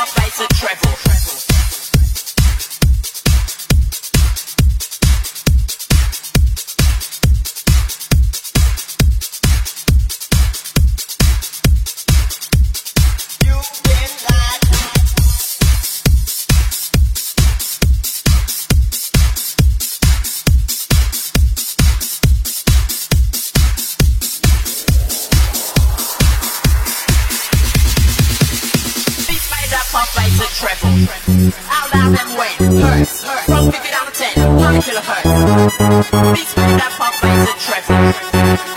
my flights treble treble kilohertz. From 50 down to 10, 9 kilohertz. Beats, that pump, bass, and treble.